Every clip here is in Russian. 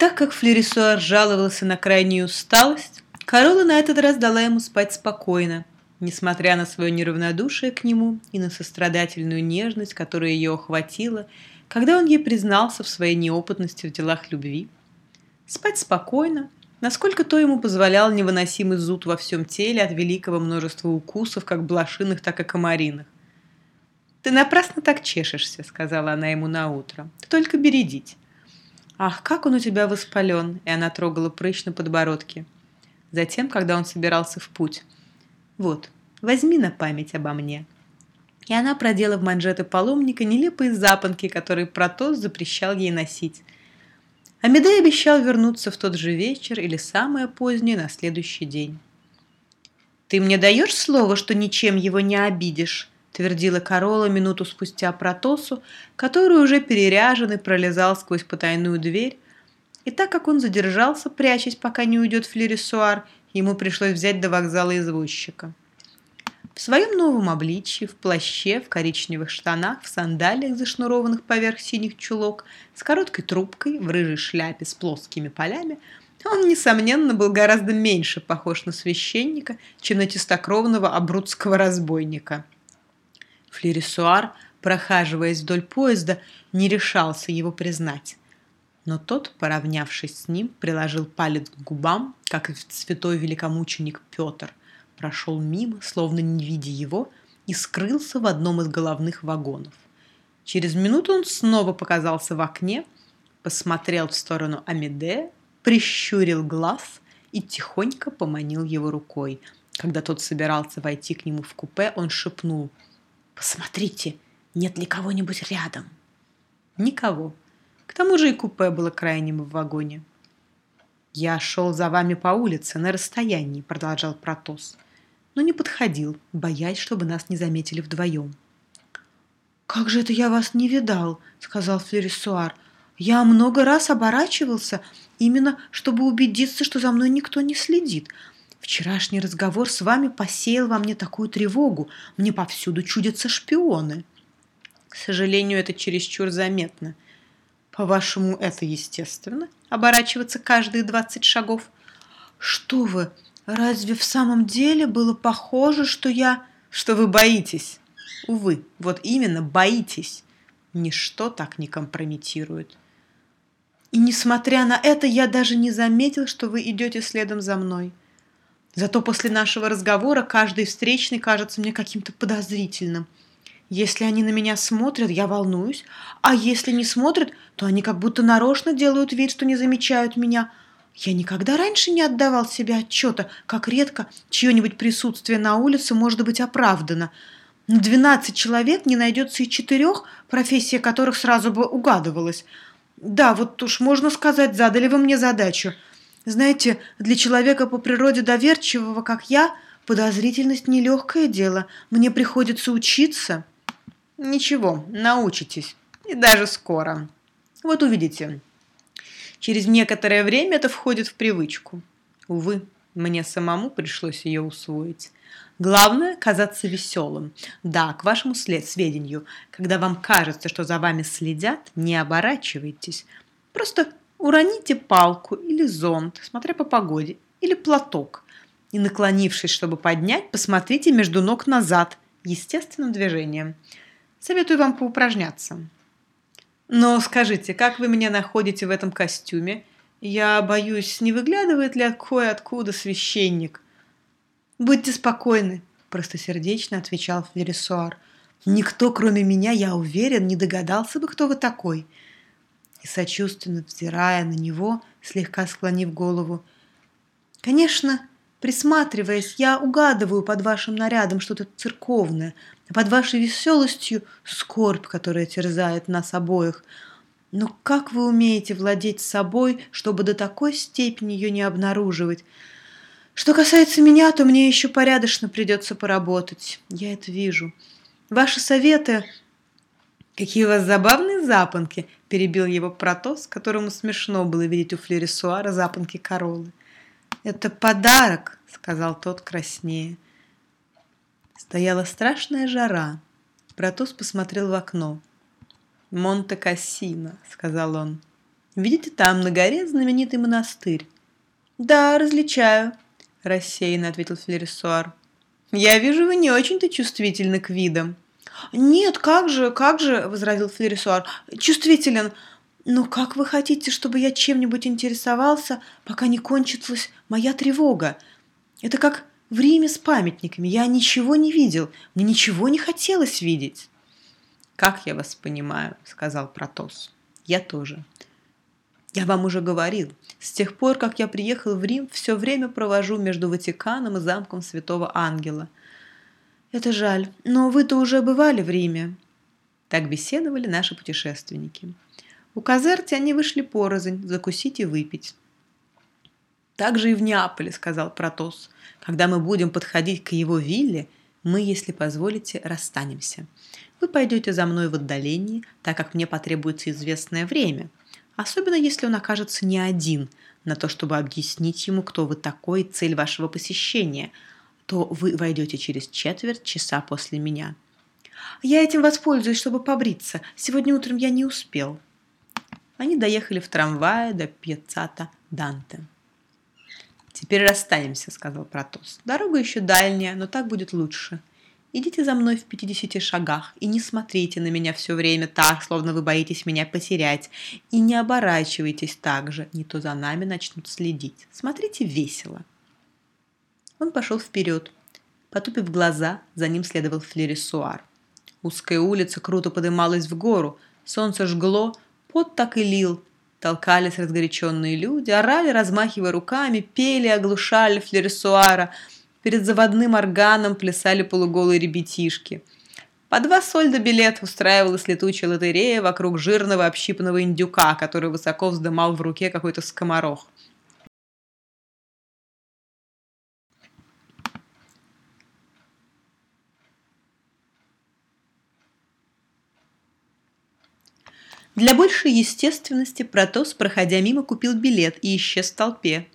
Так как Флерисуар жаловался на крайнюю усталость, Корола на этот раз дала ему спать спокойно, несмотря на свое неравнодушие к нему и на сострадательную нежность, которая ее охватила, когда он ей признался в своей неопытности в делах любви. Спать спокойно, насколько то ему позволял невыносимый зуд во всем теле от великого множества укусов, как блошиных, так и комариных. «Ты напрасно так чешешься», — сказала она ему на утро. «Ты только бередить». «Ах, как он у тебя воспален!» И она трогала прыщ на подбородке. Затем, когда он собирался в путь. «Вот, возьми на память обо мне». И она продела в манжеты паломника нелепые запонки, которые Протос запрещал ей носить. Амедей обещал вернуться в тот же вечер или самое позднее на следующий день. «Ты мне даешь слово, что ничем его не обидишь?» Твердила Корола минуту спустя Протосу, который уже переряжен и пролезал сквозь потайную дверь. И так как он задержался, прячась, пока не уйдет Флерисуар, ему пришлось взять до вокзала извозчика. В своем новом обличье, в плаще, в коричневых штанах, в сандалиях, зашнурованных поверх синих чулок, с короткой трубкой, в рыжей шляпе с плоскими полями, он, несомненно, был гораздо меньше похож на священника, чем на чистокровного абрудского разбойника – Флерисуар, прохаживаясь вдоль поезда, не решался его признать. Но тот, поравнявшись с ним, приложил палец к губам, как и святой великомученик Петр, прошел мимо, словно не видя его, и скрылся в одном из головных вагонов. Через минуту он снова показался в окне, посмотрел в сторону Амедея, прищурил глаз и тихонько поманил его рукой. Когда тот собирался войти к нему в купе, он шепнул – Посмотрите, нет ли кого-нибудь рядом? Никого. К тому же и купе было крайним в вагоне. «Я шел за вами по улице на расстоянии», — продолжал Протос, «но не подходил, боясь, чтобы нас не заметили вдвоем». «Как же это я вас не видал?» — сказал Флерисуар. «Я много раз оборачивался, именно чтобы убедиться, что за мной никто не следит. Вчерашний разговор с вами посеял во мне такую тревогу. Мне повсюду чудятся шпионы. К сожалению, это чересчур заметно. По-вашему, это естественно? Оборачиваться каждые двадцать шагов? Что вы, разве в самом деле было похоже, что я... Что вы боитесь? Увы, вот именно боитесь. Ничто так не компрометирует. И несмотря на это, я даже не заметил, что вы идете следом за мной. Зато после нашего разговора каждый встречный кажется мне каким-то подозрительным. Если они на меня смотрят, я волнуюсь, а если не смотрят, то они как будто нарочно делают вид, что не замечают меня. Я никогда раньше не отдавал себе отчета, как редко чье-нибудь присутствие на улице может быть оправдано. На 12 человек не найдется и четырех, профессия которых сразу бы угадывалась. Да, вот уж можно сказать, задали вы мне задачу – знаете, для человека по природе доверчивого, как я, подозрительность – нелегкое дело. Мне приходится учиться. Ничего, научитесь. И даже скоро. Вот увидите. Через некоторое время это входит в привычку. Увы, мне самому пришлось ее усвоить. Главное – казаться веселым. Да, к вашему след, сведению, когда вам кажется, что за вами следят, не оборачивайтесь. Просто Уроните палку или зонт, смотря по погоде, или платок. И, наклонившись, чтобы поднять, посмотрите между ног назад, естественным движением. Советую вам поупражняться. Но скажите, как вы меня находите в этом костюме? Я боюсь, не выглядывает ли кое-откуда священник? Будьте спокойны, простосердечно отвечал Флерисуар. Никто, кроме меня, я уверен, не догадался бы, кто вы такой и сочувственно взирая на него, слегка склонив голову. «Конечно, присматриваясь, я угадываю под вашим нарядом что-то церковное, под вашей веселостью скорбь, которая терзает нас обоих. Но как вы умеете владеть собой, чтобы до такой степени ее не обнаруживать? Что касается меня, то мне еще порядочно придется поработать. Я это вижу. Ваши советы «Какие у вас забавные запонки!» – перебил его Протос, которому смешно было видеть у Флерисуара запонки королы. «Это подарок!» – сказал тот краснее. Стояла страшная жара. Протос посмотрел в окно. «Монте-Кассино», – сказал он. Видите, там на горе знаменитый монастырь. Да, различаю, рассеянно ответил Флерисуар. Я вижу, вы не очень-то чувствительны к видам. Нет, как же, как же, возразил Флерисуар. Чувствителен. Но как вы хотите, чтобы я чем-нибудь интересовался, пока не кончилась моя тревога? Это как в Риме с памятниками. Я ничего не видел, мне ничего не хотелось видеть. «Как я вас понимаю», — сказал Протос. «Я тоже. Я вам уже говорил, с тех пор, как я приехал в Рим, все время провожу между Ватиканом и замком Святого Ангела. Это жаль, но вы-то уже бывали в Риме». Так беседовали наши путешественники. У Казерти они вышли порознь, закусить и выпить. «Так же и в Неаполе», — сказал Протос. «Когда мы будем подходить к его вилле, мы, если позволите, расстанемся. Вы пойдете за мной в отдалении, так как мне потребуется известное время, особенно если он окажется не один, на то, чтобы объяснить ему, кто вы такой и цель вашего посещения, то вы войдете через четверть часа после меня. Я этим воспользуюсь, чтобы побриться. Сегодня утром я не успел. Они доехали в трамвае до Пьяцата Данте. «Теперь расстанемся», — сказал Протос. «Дорога еще дальняя, но так будет лучше. Идите за мной в 50 шагах и не смотрите на меня все время так, словно вы боитесь меня потерять. И не оборачивайтесь так же, не то за нами начнут следить. Смотрите весело. Он пошел вперед. Потупив глаза, за ним следовал флерисуар. Узкая улица круто подымалась в гору. Солнце жгло, пот так и лил. Толкались разгоряченные люди, орали, размахивая руками, пели, оглушали флерисуара – Перед заводным органом плясали полуголые ребятишки. По два сольда билет устраивалась летучая лотерея вокруг жирного общипанного индюка, который высоко вздымал в руке какой-то скоморох. Для большей естественности Протос, проходя мимо, купил билет и исчез в толпе.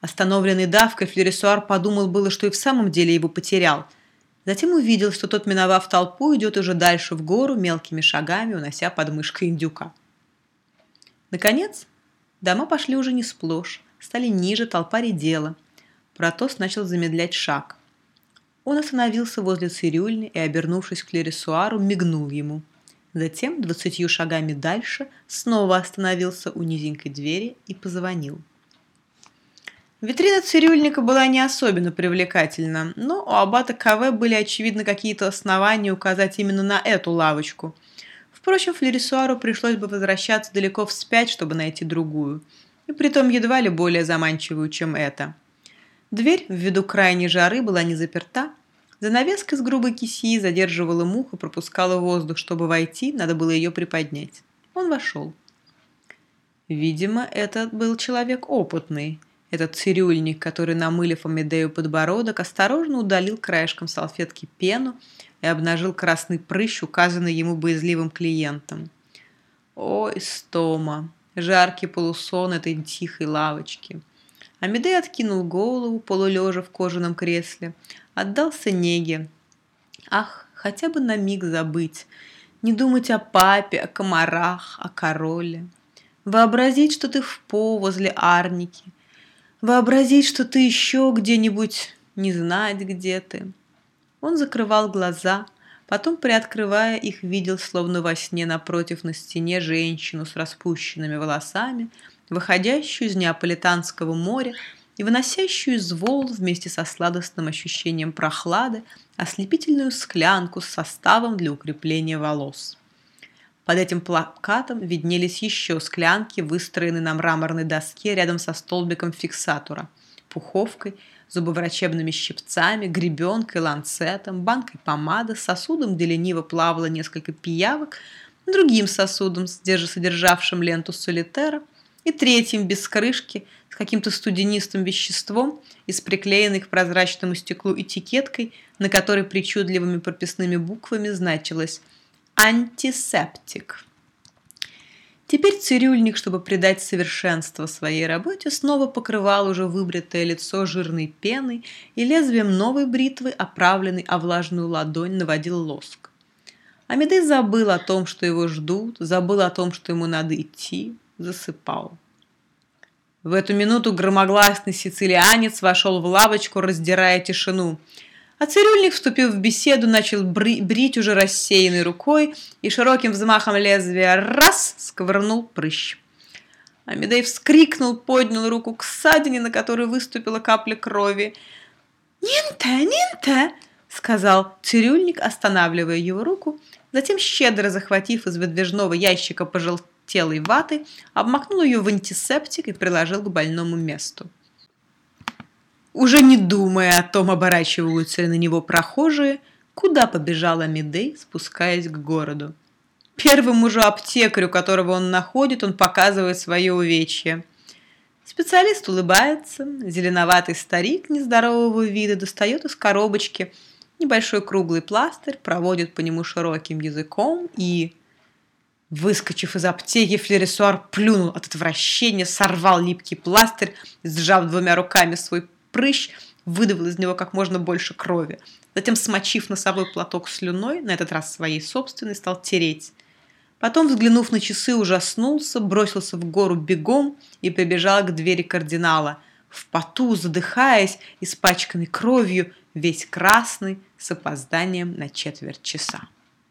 Остановленный давкой, Флерисуар подумал было, что и в самом деле его потерял. Затем увидел, что тот, миновав толпу, идет уже дальше в гору мелкими шагами, унося под мышкой индюка. Наконец, дома пошли уже не сплошь, стали ниже, толпа редела. Протос начал замедлять шаг. Он остановился возле цирюльни и, обернувшись к Клерисуару, мигнул ему. Затем, двадцатью шагами дальше, снова остановился у низенькой двери и позвонил. Витрина цирюльника была не особенно привлекательна, но у аббата КВ были, очевидно, какие-то основания указать именно на эту лавочку. Впрочем, Флерисуару пришлось бы возвращаться далеко вспять, чтобы найти другую, и притом едва ли более заманчивую, чем эта. Дверь, ввиду крайней жары, была не заперта. Занавеска из грубой кисии задерживала мух и пропускала воздух. Чтобы войти, надо было ее приподнять. Он вошел. Видимо, этот был человек опытный, этот цирюльник, который, намылив Амедею подбородок, осторожно удалил краешком салфетки пену и обнажил красный прыщ, указанный ему боязливым клиентом. Ой, стома, жаркий полусон этой тихой лавочки. Амедей откинул голову, полулежа в кожаном кресле, отдался неге. Ах, хотя бы на миг забыть, не думать о папе, о комарах, о короле. Вообразить, что ты в по возле Арники – Вообразить, что ты еще где-нибудь, не знать, где ты. Он закрывал глаза, потом, приоткрывая их, видел, словно во сне напротив на стене женщину с распущенными волосами, выходящую из Неаполитанского моря и выносящую из волн вместе со сладостным ощущением прохлады ослепительную склянку с составом для укрепления волос. Под этим плакатом виднелись еще склянки, выстроенные на мраморной доске рядом со столбиком фиксатора, пуховкой, зубоврачебными щипцами, гребенкой, ланцетом, банкой помады, сосудом, где лениво плавало несколько пиявок, другим сосудом, содержавшим ленту солитера, и третьим без крышки, с каким-то студенистым веществом и с приклеенной к прозрачному стеклу этикеткой, на которой причудливыми прописными буквами значилось – антисептик. Теперь цирюльник, чтобы придать совершенство своей работе, снова покрывал уже выбритое лицо жирной пеной и лезвием новой бритвы, оправленной о влажную ладонь, наводил лоск. Амедей забыл о том, что его ждут, забыл о том, что ему надо идти. Засыпал. В эту минуту громогласный сицилианец вошел в лавочку, раздирая тишину. А цирюльник, вступив в беседу, начал бри брить уже рассеянной рукой и широким взмахом лезвия раз сковырнул прыщ. Амедей вскрикнул, поднял руку к ссадине, на которой выступила капля крови. «Нинте, нинте!» — сказал цирюльник, останавливая его руку, затем, щедро захватив из выдвижного ящика пожелтелой ваты, обмакнул ее в антисептик и приложил к больному месту. Уже не думая о том, оборачиваются ли на него прохожие, куда побежала Медей, спускаясь к городу. Первому же аптекарю, которого он находит, он показывает свое увечье. Специалист улыбается, зеленоватый старик нездорового вида достает из коробочки небольшой круглый пластырь, проводит по нему широким языком и, выскочив из аптеки, флерисуар плюнул от отвращения, сорвал липкий пластырь, сжав двумя руками свой прыщ, выдавил из него как можно больше крови. Затем, смочив носовой платок слюной, на этот раз своей собственной, стал тереть. Потом, взглянув на часы, ужаснулся, бросился в гору бегом и побежал к двери кардинала. В поту, задыхаясь, испачканный кровью, весь красный, с опозданием на четверть часа.